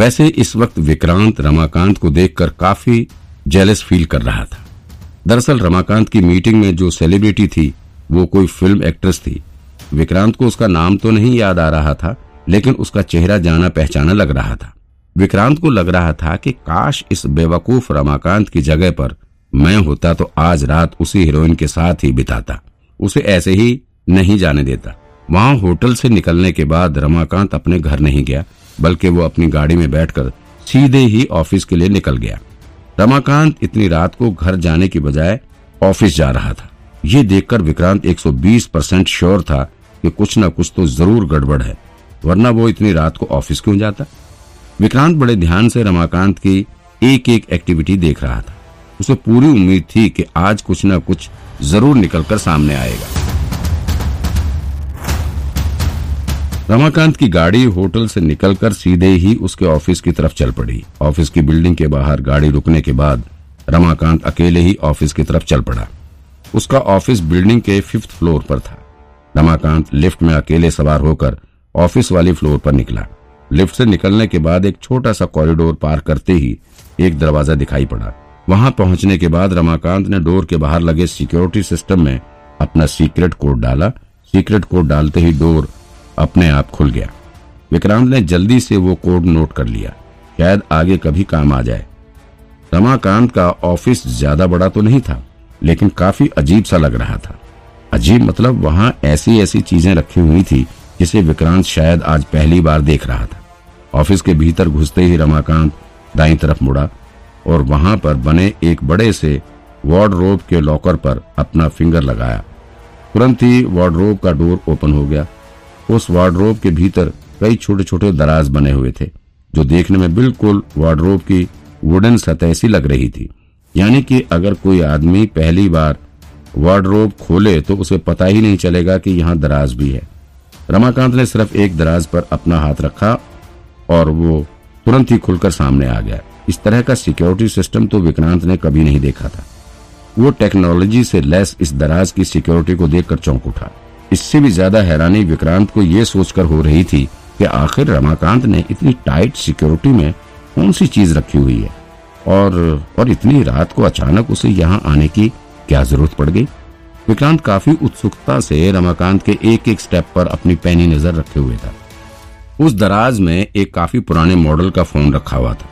वैसे इस वक्त विक्रांत रमाकांत को देखकर काफ़ी जेलस फील कर रहा था। दरअसल रमाकांत की मीटिंग में जो सेलिब्रिटी थी, वो कोई फ़िल्म एक्ट्रेस थी। विक्रांत को उसका नाम तो नहीं याद आ रहा था, लेकिन उसका चेहरा जाना पहचाना लग रहा था। विक्रांत को लग रहा था कि काश इस बेवकूफ़ रमाकांत की जगह पर मैं होता तो आज रात उसी हीरोइन के साथ ही बिताता। उसे ऐसे ही नहीं जाने देता। वहाँ होटल से निकलने के बाद रमाकांत अपने घर नहीं गया बल्कि वो अपनी गाड़ी में बैठकर सीधे ही ऑफ़िस के लिए निकल गया। रमाकांत इतनी रात को घर जाने की बजाय ऑफ़िस जा रहा था। ये देखकर विक्रांत 120 परसेंट श्योर था कि कुछ न कुछ तो ज़रूर गड़बड़ है, वरना वो इतनी रात को ऑफ़िस क्यों जाता? विक्रांत बड़े ध्यान से रमाकांत की एक एक एक्टिविटी देख रहा था। उसे पूरी उम्मीद थी कि आज कुछ न कुछ ज़रूर निकलकर सामने आएगा। रमाकांत की गाड़ी होटल से निकलकर सीधे ही उसके ऑफ़िस की तरफ़ चल पड़ी। ऑफ़िस की बिल्डिंग के बाहर गाड़ी रुकने के बाद रमाकांत अकेले ही ऑफ़िस की तरफ़ चल पड़ा। उसका ऑफ़िस बिल्डिंग के फिफ्थ फ्लोर पर था। रमाकांत लिफ्ट में अकेले सवार होकर ऑफ़िस वाली फ्लोर पर निकला। लिफ्ट से निकलने के बाद एक छोटा सा कॉरिडोर पार करते ही एक दरवाज़ा दिखाई पड़ा। वहाँ पहुँचने के बाद रमाकांत ने डोर के बाहर लगे सिक्योरिटी सिस्टम में अपना सीक्रेट कोड डाला। सीक्रेट कोड डालते ही डोर अपने आप खुल गया। विक्रांत ने जल्दी से वो कोड नोट कर लिया। शायद आगे कभी काम आ जाए। रमाकांत का ऑफ़िस ज़्यादा बड़ा तो नहीं था, लेकिन काफ़ी अजीब सा लग रहा था। अजीब मतलब वहाँ ऐसी ऐसी चीज़ें रखी हुई थी जिसे विक्रांत शायद आज पहली बार देख रहा था। ऑफ़िस के भीतर घुसते ही रमाकांत दाई तरफ़ मुड़ा और वहाँ पर बने एक बड़े से वार्डरोब के लॉकर पर अपना फिंगर लगाया। तुरंत ही वार्डरोब का डोर ओपन हो गया उस वार्डरोब के भीतर कई छोटे छोटे दराज बने हुए थे, जो देखने में बिल्कुल वार्डरोब की वुडन सतह सी लग रही थी। यानी कि अगर कोई आदमी पहली बार वार्डरोब खोले तो उसे पता ही नहीं चलेगा कि यहाँ दराज भी है। रमाकांत ने सिर्फ़ एक दराज पर अपना हाथ रखा और वो तुरंत ही खुलकर सामने आ गया। इस तरह का सिक्योरिटी सिस्टम तो विक्रांत ने कभी नहीं देखा था। वो टेक्नोलॉजी से लेस इस दराज की सिक्योरिटी को देखकर चौंक उठा। इससे भी ज़्यादा हैरानी विक्रांत को यह सोचकर हो रही थी कि आखिर रमाकांत ने इतनी टाइट सिक्योरिटी में कौन सी चीज़ रखी हुई है? और और इतनी रात को अचानक उसे यहाँ आने की क्या ज़रूरत पड़ गई? विक्रांत काफ़ी उत्सुकता से रमाकांत के एक एक स्टेप पर अपनी पैनी नज़र रखे हुए था। उस दराज में एक काफ़ी पुराने मॉडल का फ़ोन रखा हुआ था।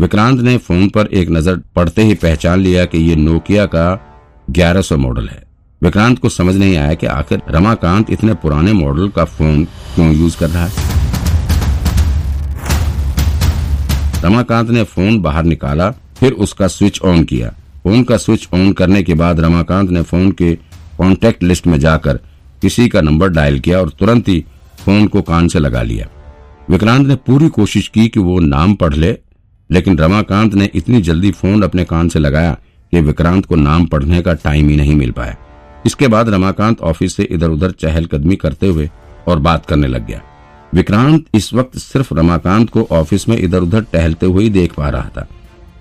विक्रांत ने फ़ोन पर एक नज़र पड़ते ही पहचान लिया कि यह नोकिया का 1100 मॉडल है। विक्रांत को समझ नहीं आया कि आखिर रमाकांत इतने पुराने मॉडल का फ़ोन क्यों यूज़ कर रहा है। रमाकांत ने फ़ोन बाहर निकाला, फिर उसका स्विच ऑन किया। फ़ोन का स्विच ऑन करने के बाद रमाकांत ने फ़ोन के कॉन्टेक्ट लिस्ट में जाकर किसी का नंबर डायल किया और तुरंत ही फ़ोन को कान से लगा लिया। विक्रांत ने पूरी कोशिश की कि वो नाम पढ़ ले, लेकिन रमाकांत ने इतनी जल्दी फ़ोन अपने कान से लगाया कि विक्रांत को नाम पढ़ने का टाइम ही नहीं मिल पाया। इसके बाद रमाकांत ऑफ़िस से इधर उधर चहलकदमी करते हुए और बात करने लग गया। विक्रांत इस वक्त सिर्फ़ रमाकांत को ऑफ़िस में इधर उधर टहलते हुए देख पा रहा था।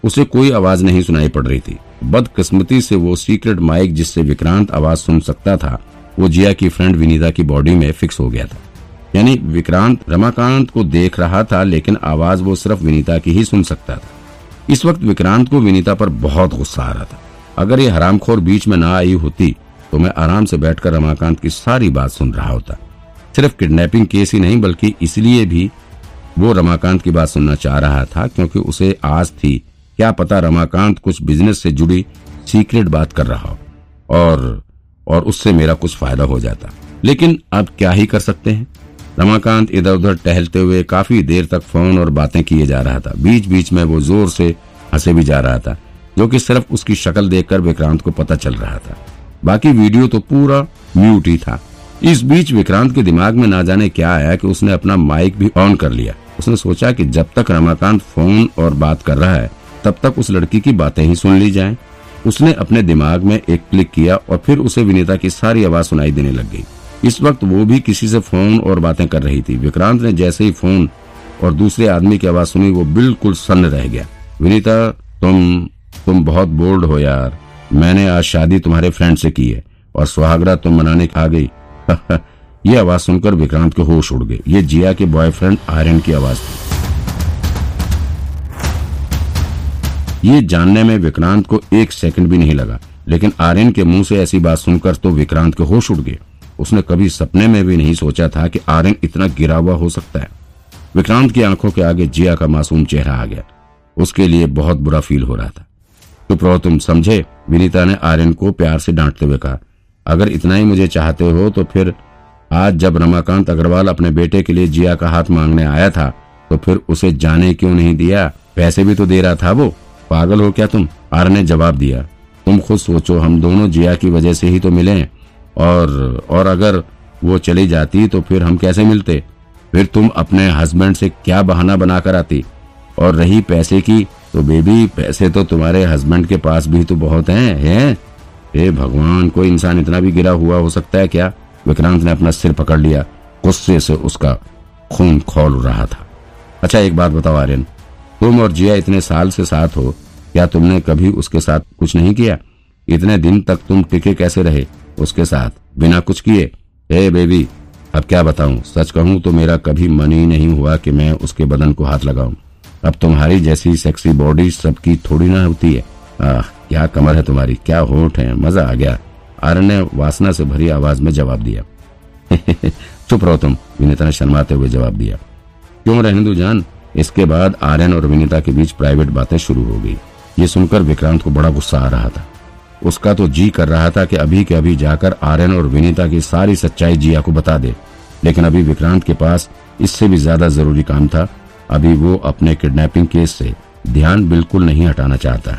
उसे कोई आवाज़ नहीं सुनाई पड़ रही थी। बदकिस्मती से वो सीक्रेट माइक जिससे विक्रांत आवाज़ सुन सकता था, वो जिया की फ्रेंड विनीता की बॉडी में फिक्स हो गया था। यानी विक्रांत रमाकांत को देख रहा था, लेकिन आवाज़ वो सिर्फ़ विनीता की ही सुन सकता था। इस वक्त विक्रांत को विनीता पर बहुत गुस्सा आ रहा था। अगर ये हरामखोर बीच में ना आई होती तो मैं आराम से बैठकर रमाकांत की सारी बात सुन रहा होता। सिर्फ़ किडनैपिंग केस ही नहीं, बल्कि इसलिए भी वो रमाकांत की बात सुनना चाह रहा था, क्योंकि उसे आज थी, क्या पता रमाकांत कुछ बिज़नेस से जुड़ी सीक्रेट बात कर रहा हो, और और उससे मेरा कुछ फ़ायदा हो जाता। लेकिन अब क्या ही कर सकते हैं? रमाकांत इधर उधर टहलते हुए काफ़ी देर तक फ़ोन और बातें किए जा रहा था। बीच बीच में वो ज़ोर से हंसे भी जा रहा था, जो कि सिर्फ़ उसकी शक्ल देखकर विक्रांत को पता चल रहा था। बाकी वीडियो तो पूरा म्यूट ही था। इस बीच विक्रांत के दिमाग में ना जाने क्या आया कि उसने अपना माइक भी ऑन कर लिया। उसने सोचा कि जब तक रमाकांत फ़ोन और बात कर रहा है, तब तक उस लड़की की बातें ही सुन ली जाएँ। उसने अपने दिमाग में एक क्लिक किया और फिर उसे विनीता की सारी आवाज़ सुनाई देने लग गई। इस वक्त वो भी किसी से फ़ोन और बातें कर रही थी। विक्रांत ने जैसे ही फ़ोन और दूसरे आदमी की आवाज़ सुनी, वो बिल्कुल सन्न रह गया। विनीता, तुम तुम बहुत बोल्ड हो यार। मैंने आज शादी तुम्हारे फ्रेंड से की है, और सुहागरा तुम मनाने आ गई। ये आवाज़ सुनकर विक्रांत के होश उड़ गए। ये जिया के बॉयफ्रेंड आर्यन की आवाज़ थी। ये जानने में विक्रांत को एक सेकंड भी नहीं लगा, लेकिन आर्यन के मुँह से ऐसी बात सुनकर तो विक्रांत के होश उड़ गए। उसने कभी सपने में भी नहीं सोचा था कि आर्यन इतना गिरा हुआ हो सकता है। विक्रांत की आँखों के आगे जिया का मासूम चेहरा आ गया। उसके लिए बहुत बुरा फील हो रहा था। चुप रहो तुम समझे, विनीता ने आर्यन को प्यार से डांटते हुए कहा। अगर इतना ही मुझे चाहते हो तो फिर आज जब रमाकांत अग्रवाल अपने बेटे के लिए जिया का हाथ मांगने आया था तो फिर उसे जाने क्यों नहीं दिया? पैसे भी तो दे रहा था वो। पागल हो क्या तुम? आर ने जवाब दिया। तुम खुद सोचो, हम दोनों जिया की वजह से ही तो मिले और और अगर वो चली जाती तो फिर हम कैसे मिलते? फिर तुम अपने हस्बैंड से क्या बहाना बनाकर आती? और रही पैसे की तो बेबी, पैसे तो तुम्हारे हस्बैंड के पास भी तो बहुत हैं हैं? हे भगवान, कोई इंसान इतना भी गिरा हुआ हो सकता है क्या? विक्रांत ने अपना सिर पकड़ लिया, गुस्से से उसका खून खोल रहा था। अच्छा एक बात बताओ आर्यन, तुम और जिया इतने साल से साथ हो, क्या तुमने कभी उसके साथ कुछ नहीं किया? इतने दिन तक तुम टिके कैसे रहे उसके साथ? बिना कुछ किए? हे बेबी, अब क्या बताऊँ? सच कहूँ तो मेरा कभी मन ही नहीं हुआ कि मैं उसके बदन को हाथ लगाऊँ। अब तुम्हारी जैसी सेक्सी बॉडी सबकी थोड़ी ना होती है। आह, क्या कमर है तुम्हारी? क्या होठ है? मज़ा आ गया। आर्य ने वासना से भरी आवाज़ में जवाब दिया। चुप रहो तुम, विनीता ने शर्माते हुए जवाब दिया। क्यों रहने दू जान? इसके बाद आर्यन और विनीता के बीच प्राइवेट बातें शुरू हो गई। ये सुनकर विक्रांत को बड़ा गुस्सा आ रहा था। उसका तो जी कर रहा था कि अभी के अभी जाकर आर्यन और विनीता की सारी सच्चाई जिया को बता दे। लेकिन अभी विक्रांत के पास इससे भी ज़्यादा ज़रूरी काम था अभी वो अपने किडनैपिंग केस से ध्यान बिल्कुल नहीं हटाना चाहता।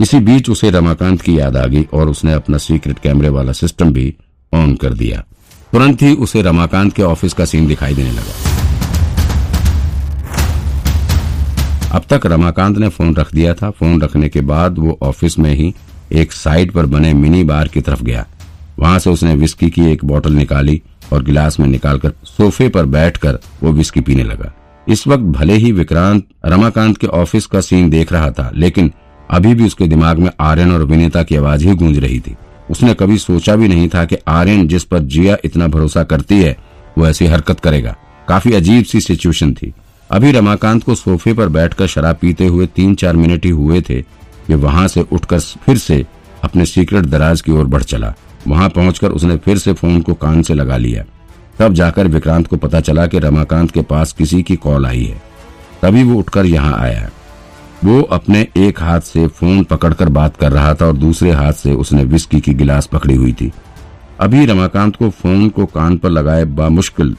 इसी बीच उसे रमाकांत की याद आ गई और उसने अपना सीक्रेट कैमरे वाला सिस्टम भी ऑन कर दिया। तुरंत ही उसे रमाकांत के ऑफ़िस का सीन दिखाई देने लगा। अब तक रमाकांत ने फ़ोन रख दिया था। फ़ोन रखने के बाद वो ऑफ़िस में ही एक साइड पर बने मिनी बार की तरफ़ गया। वहाँ से उसने विस्की की एक बोतल निकाली और गिलास में निकालकर सोफे पर बैठकर वो विस्की पीने लगा। इस वक्त भले ही विक्रांत, रमाकांत के ऑफ़िस का सीन देख रहा था, लेकिन अभी भी उसके दिमाग में आर्यन और विनीता की आवाज़ ही गूंज रही थी। उसने कभी सोचा भी नहीं था कि आर्यन जिस पर जिया इतना भरोसा करती है, वो ऐसी हरकत करेगा। काफ़ी अजीब सी सिचुएशन थी। अभी रमाकांत को सोफे पर बैठकर शराब पीते हुए तीन चार मिनट ही हुए थे, कि वहाँ से उठकर फिर से अपने सीक्रेट दराज की ओर बढ़ चला। वहाँ पहुंचकर उसने फिर से फ़ोन को कान से लगा लिया। तब जाकर विक्रांत को पता चला कि रमाकांत के पास किसी की कॉल आई है। तभी वो उठकर यहाँ आया। वो अपने एक हाथ से फ़ोन पकड़कर बात कर रहा था और दूसरे हाथ से उसने विस्की की गिलास पकड़ी हुई थी। अभी रमाकांत को फ़ोन को कान पर लगाए बामुश्किल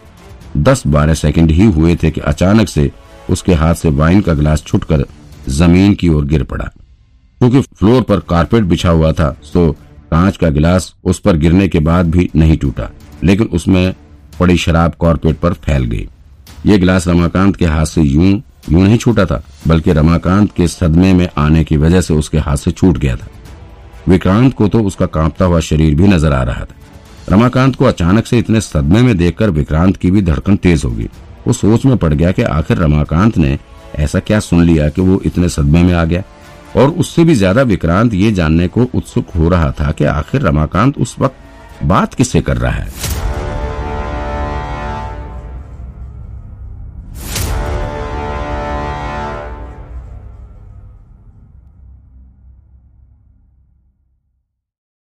दस बारह सेकंड ही हुए थे कि अचानक से उसके हाथ से वाइन का गिलास छुटकर ज़मीन की ओर गिर पड़ा। क्योंकि फ्लोर पर कारपेट बिछा हुआ था तो कांच का गिलास उस पर गिरने के बाद भी नहीं टूटा। लेकिन उसमें पड़ी शराब कारपेट पर फैल गई। ये गिलास रमाकांत के हाथ से यूँ यूँ नहीं छूटा था, बल्कि रमाकांत के सदमे में आने की वजह से उसके हाथ से छूट गया था। विक्रांत को तो उसका कांपता हुआ शरीर भी नज़र आ रहा था। रमाकांत को अचानक से इतने सदमे में देखकर विक्रांत की भी धड़कन तेज होगी वो सोच में पड़ गया कि आखिर रमाकांत ने ऐसा क्या सुन लिया कि वो इतने सदमे में आ गया? और उससे भी ज़्यादा विक्रांत ये जानने को उत्सुक हो रहा था कि आखिर रमाकांत उस वक्त बात किससे कर रहा है?